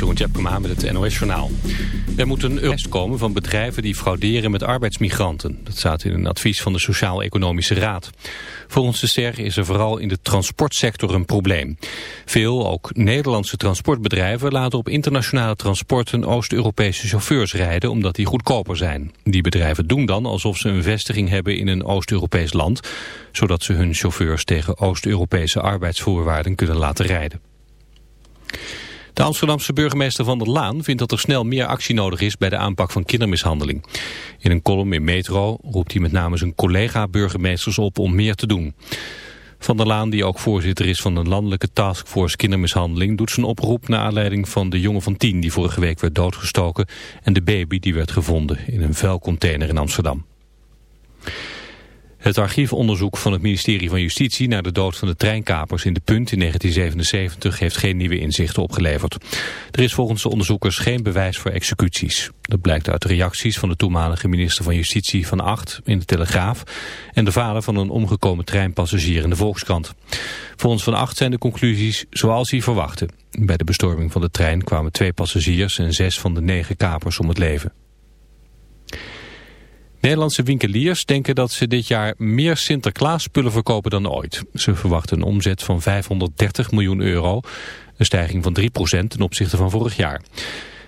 Jeroen Tjepkema met het NOS Journaal. Er moet een arrest komen van bedrijven die frauderen met arbeidsmigranten. Dat staat in een advies van de Sociaal-Economische Raad. Volgens de SER is er vooral in de transportsector een probleem. Veel, ook Nederlandse transportbedrijven, laten op internationale transporten Oost-Europese chauffeurs rijden omdat die goedkoper zijn. Die bedrijven doen dan alsof ze een vestiging hebben in een Oost-Europees land, zodat ze hun chauffeurs tegen Oost-Europese arbeidsvoorwaarden kunnen laten rijden. De Amsterdamse burgemeester Van der Laan vindt dat er snel meer actie nodig is bij de aanpak van kindermishandeling. In een column in Metro roept hij met name zijn collega-burgemeesters op om meer te doen. Van der Laan, die ook voorzitter is van een landelijke taskforce kindermishandeling, doet zijn oproep naar aanleiding van de jongen van tien die vorige week werd doodgestoken en de baby die werd gevonden in een vuilcontainer in Amsterdam. Het archiefonderzoek van het ministerie van Justitie naar de dood van de treinkapers in de Punt in 1977 heeft geen nieuwe inzichten opgeleverd. Er is volgens de onderzoekers geen bewijs voor executies. Dat blijkt uit de reacties van de toenmalige minister van Justitie van Acht in de Telegraaf en de vader van een omgekomen treinpassagier in de Volkskrant. Volgens Van Acht zijn de conclusies zoals hij verwachtte. Bij de bestorming van de trein kwamen twee passagiers en zes van de negen kapers om het leven. Nederlandse winkeliers denken dat ze dit jaar meer Sinterklaas spullen verkopen dan ooit. Ze verwachten een omzet van 530 miljoen euro, een stijging van 3% ten opzichte van vorig jaar.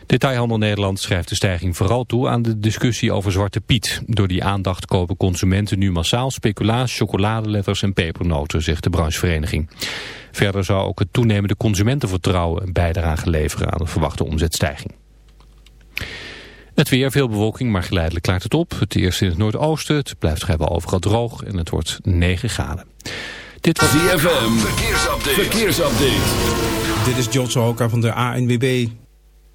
Detailhandel Nederland schrijft de stijging vooral toe aan de discussie over Zwarte Piet. Door die aandacht kopen consumenten nu massaal speculaas, chocoladeletters en pepernoten, zegt de branchevereniging. Verder zou ook het toenemende consumentenvertrouwen een bijdrage leveren aan de verwachte omzetstijging. Het weer, veel bewolking, maar geleidelijk klaart het op. Het eerst in het noordoosten, het blijft vrijwel overal droog en het wordt 9 graden. Dit was DFM, verkeersupdate. verkeersupdate. Dit is John Sohoka van de ANWB.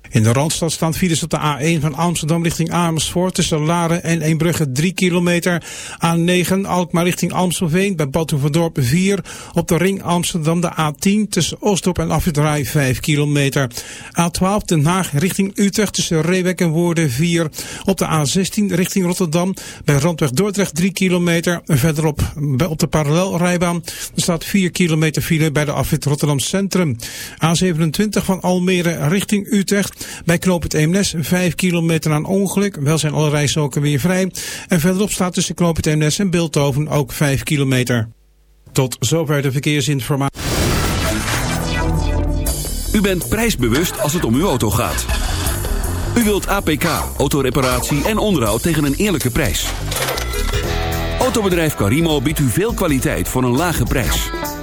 In de Randstad staan files op de A1 van Amsterdam richting Amersfoort tussen Laren en Eembrugge 3 kilometer. A9 Alkmaar richting Amstelveen bij Dorp 4. Op de ring Amsterdam de A10 tussen Oostdorp en Afwitraai 5 kilometer. A12 Den Haag richting Utrecht tussen Reewek en Woerden 4. Op de A16 richting Rotterdam bij Randweg Dordrecht 3 kilometer. Verderop op de parallelrijbaan staat 4 kilometer file bij de afwit Rotterdam Centrum. A27 van Almere richting Utrecht bij Knoop het Eemnes 5 kilometer aan ongeluk. Wel zijn alle rijstroken weer vrij. En verderop staat tussen Knoop het Eemnes en Beeldhoven ook 5 kilometer. Tot zover de verkeersinformatie. U bent prijsbewust als het om uw auto gaat. U wilt APK, autoreparatie en onderhoud tegen een eerlijke prijs. Autobedrijf Carimo biedt u veel kwaliteit voor een lage prijs.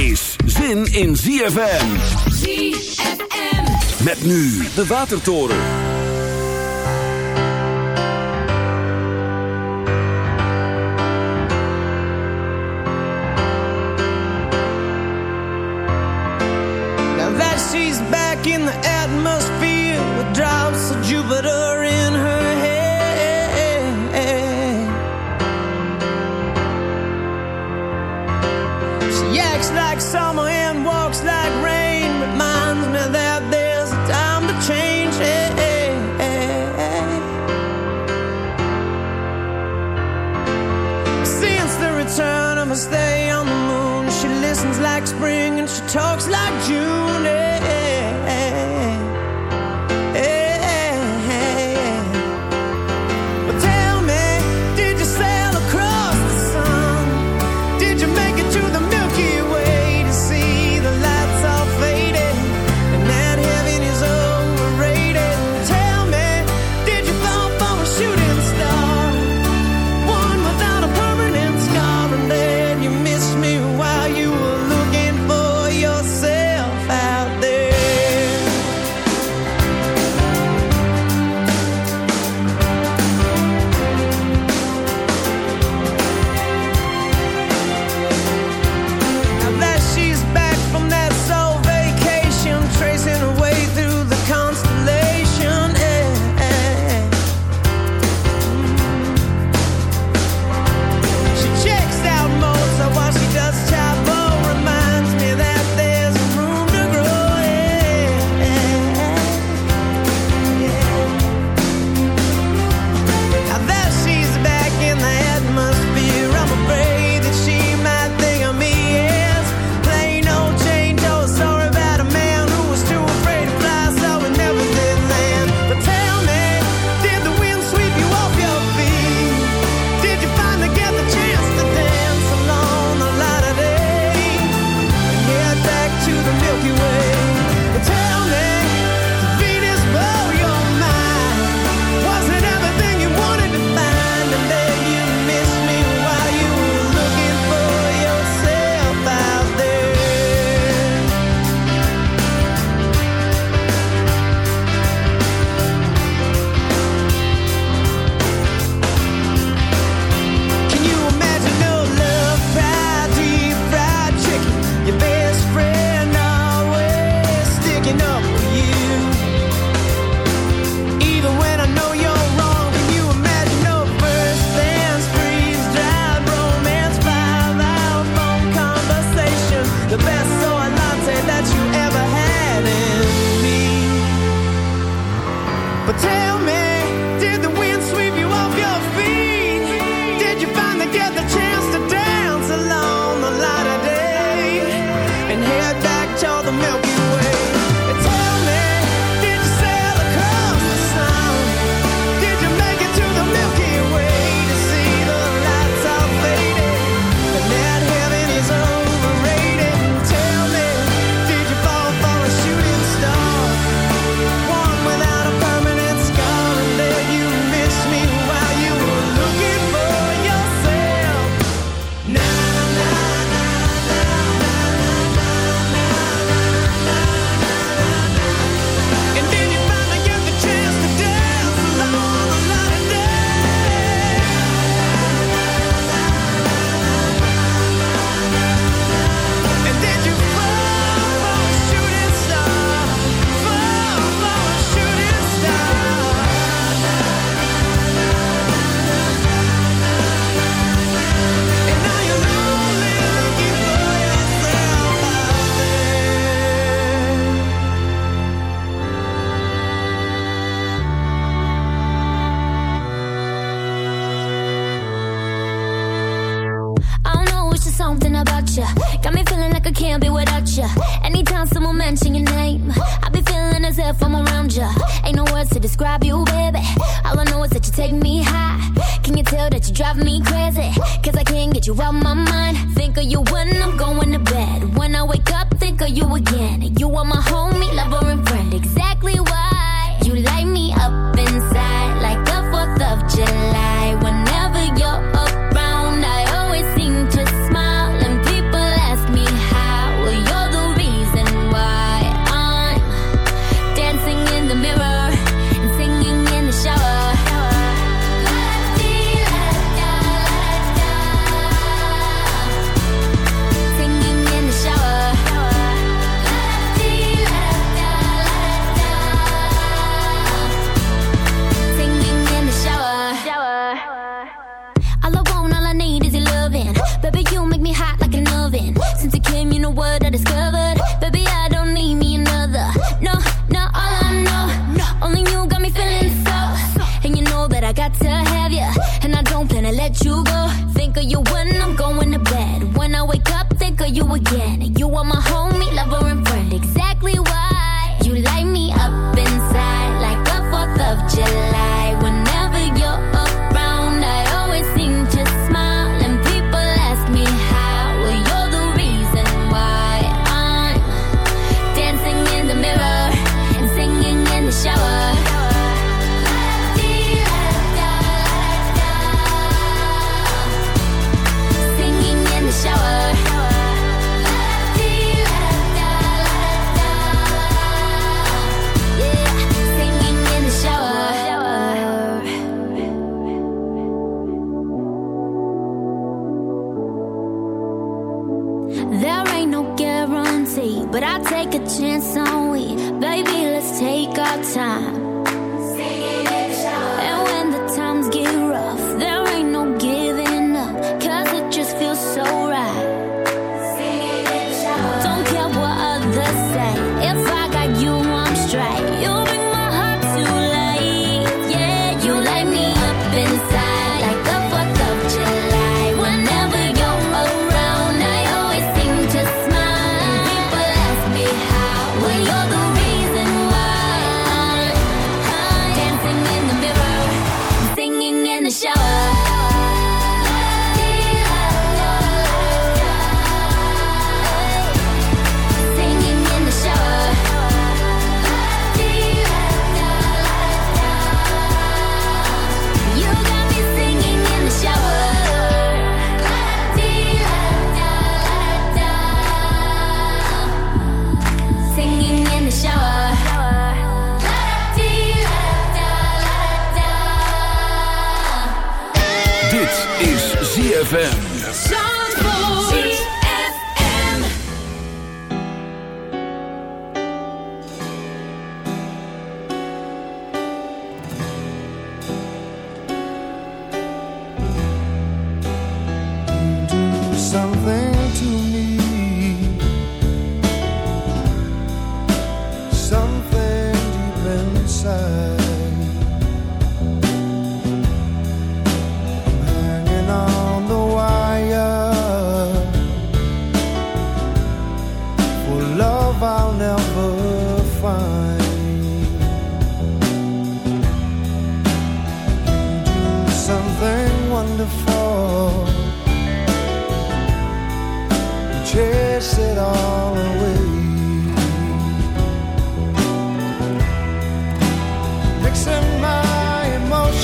Is zin in ZFM. ZFM. Met nu de Watertoren. Now that she's back in the atmosphere with drops of Jupiter summer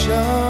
show.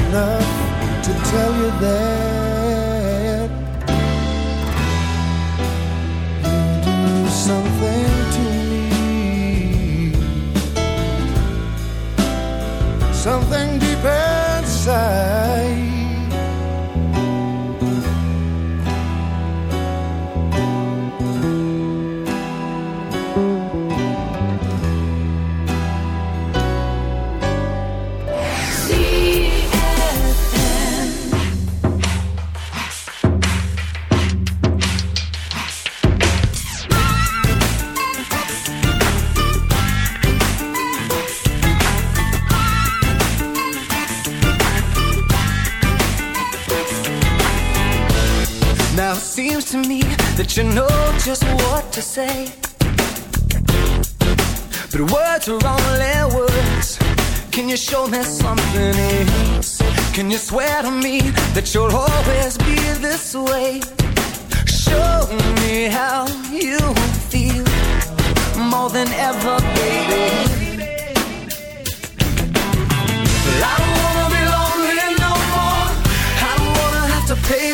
Enough to tell you that Me something else? Can you swear to me that you'll always be this way? Show me how you feel more than ever, baby. Well,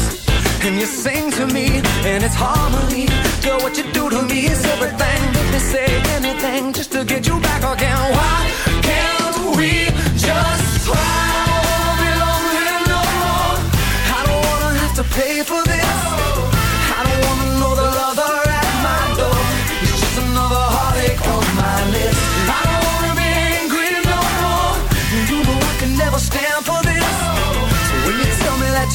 And you sing to me, and it's harmony. Girl, what you do to me is everything. Make me say anything just to get you back again. Why can't we just try? I wanna be lonely no more. I don't wanna have to pay for this. I don't wanna know the lover at my door. It's just another heartache on my list.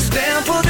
Stand for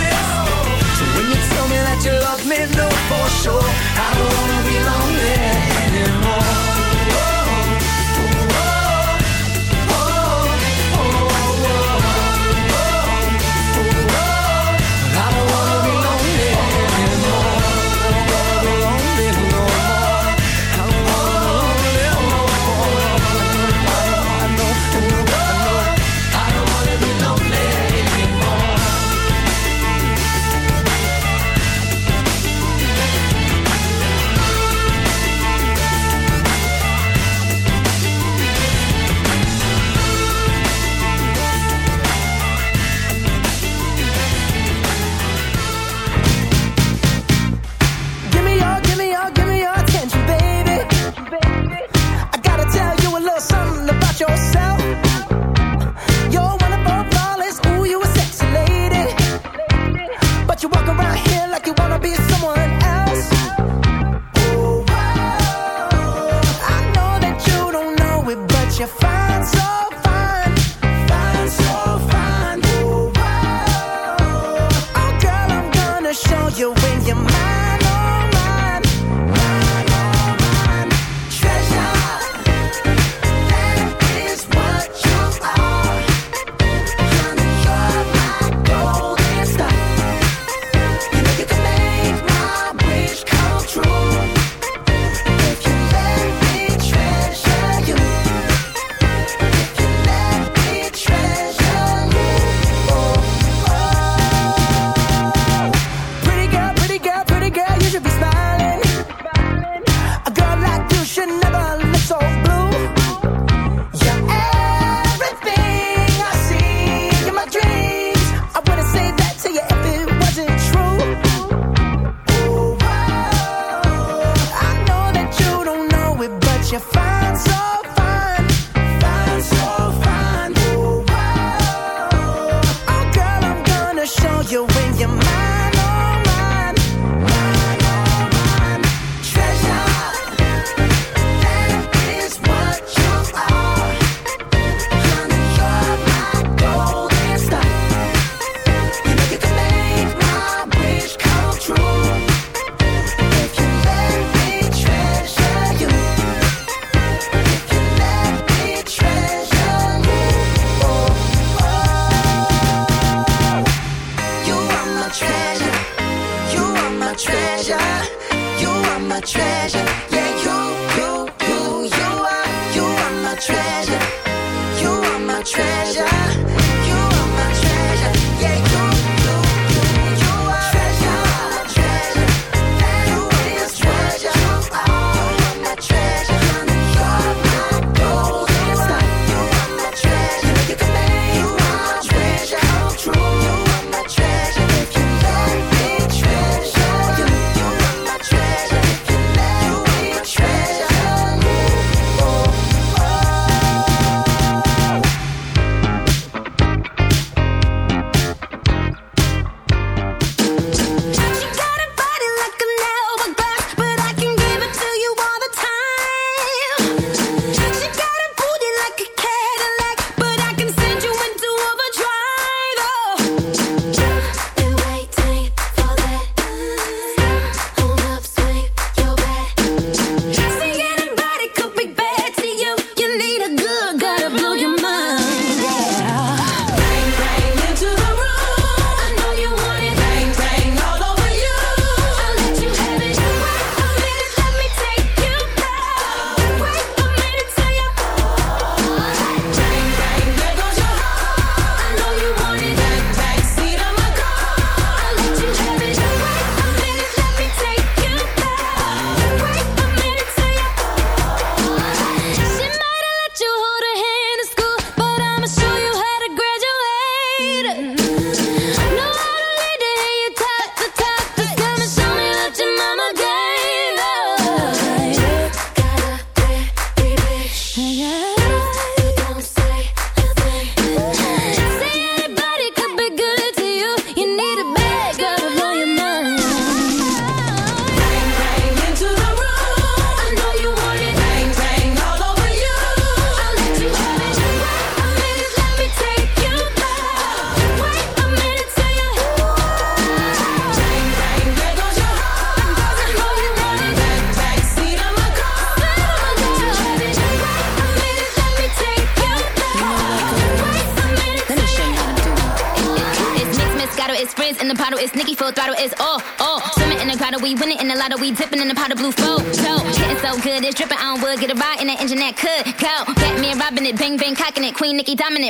dominant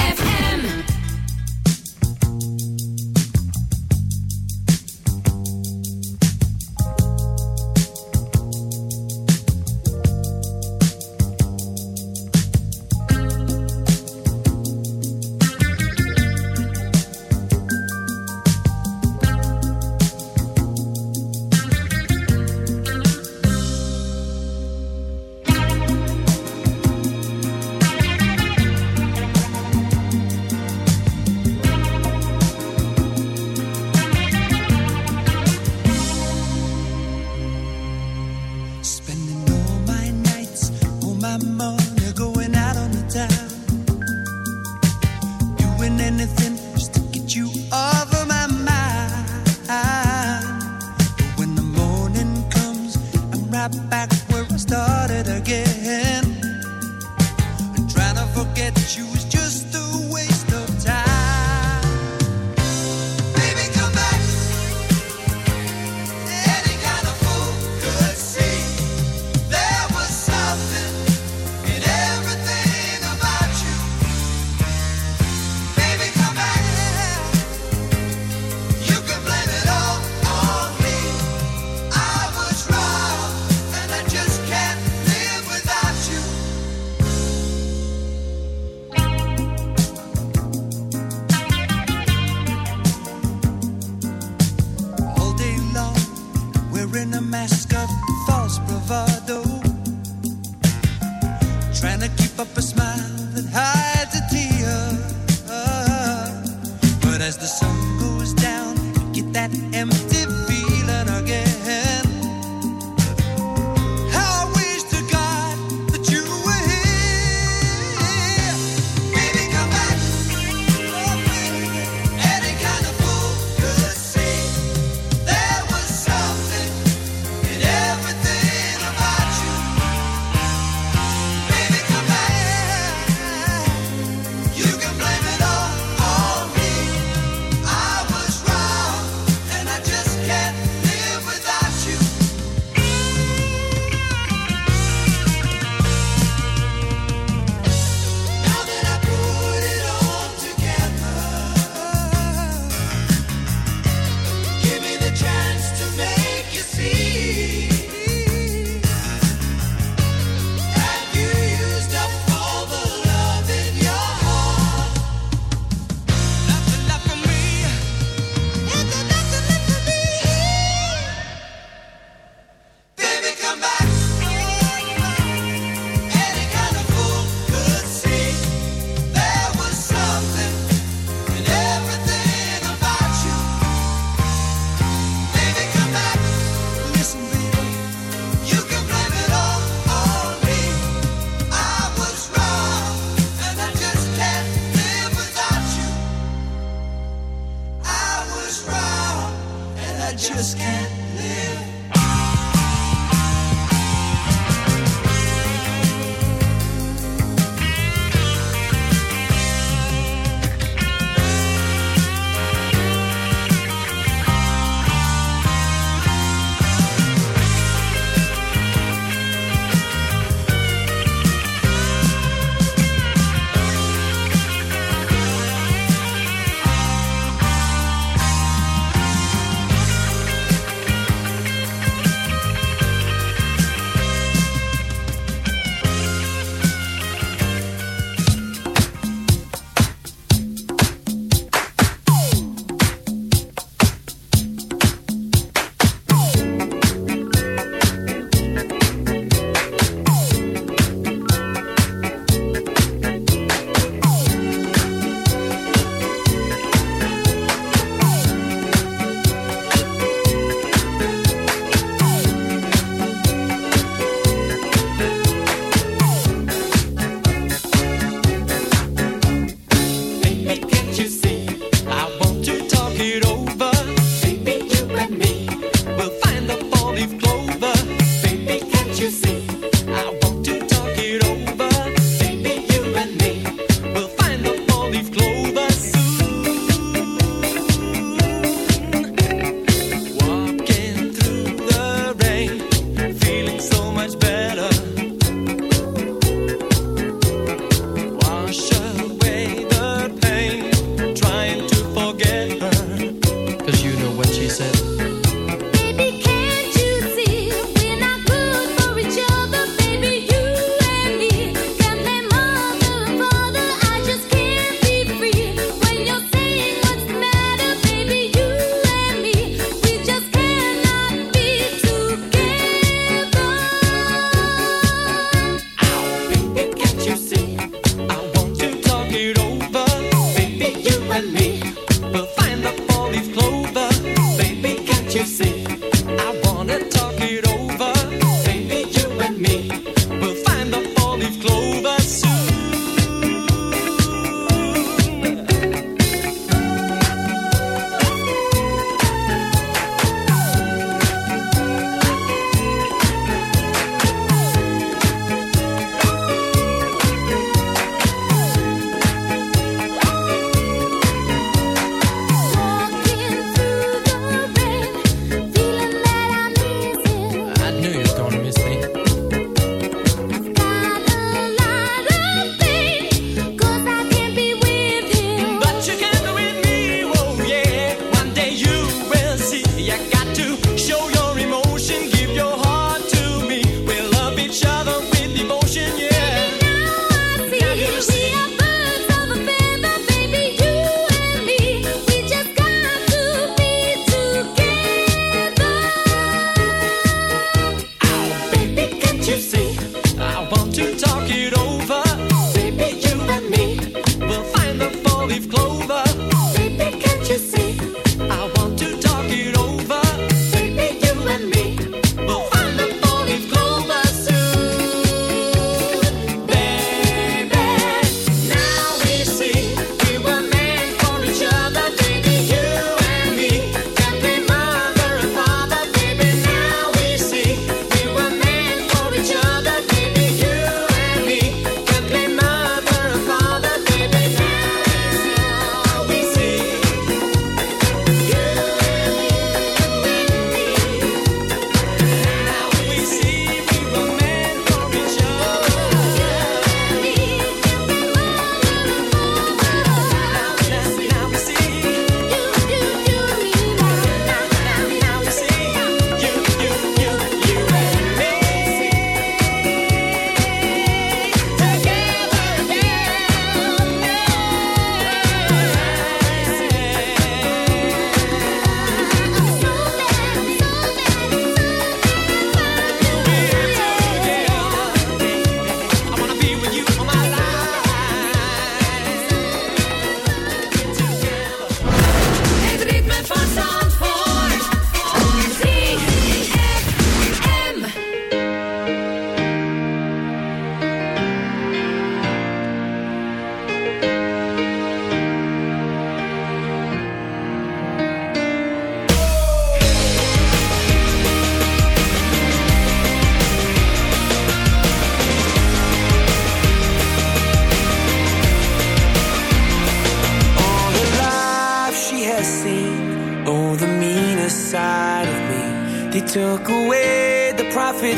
anything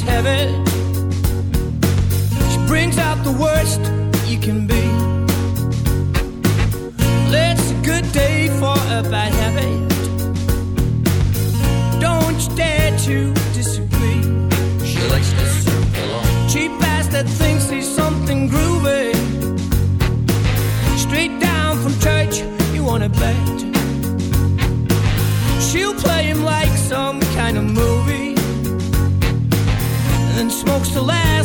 is. She brings out the worst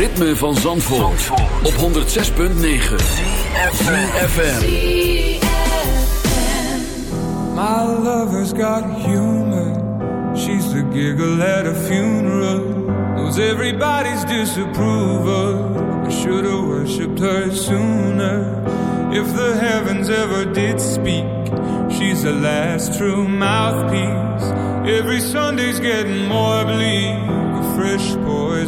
ritme van Zandvoort, op 106.9 CFFM My lover's got humor. She's the giggle at a funeral. Knows everybody's disapproval. I should've worshipped her sooner. If the heavens ever did speak She's the last true mouthpiece. Every Sunday's getting more bleak. Fresh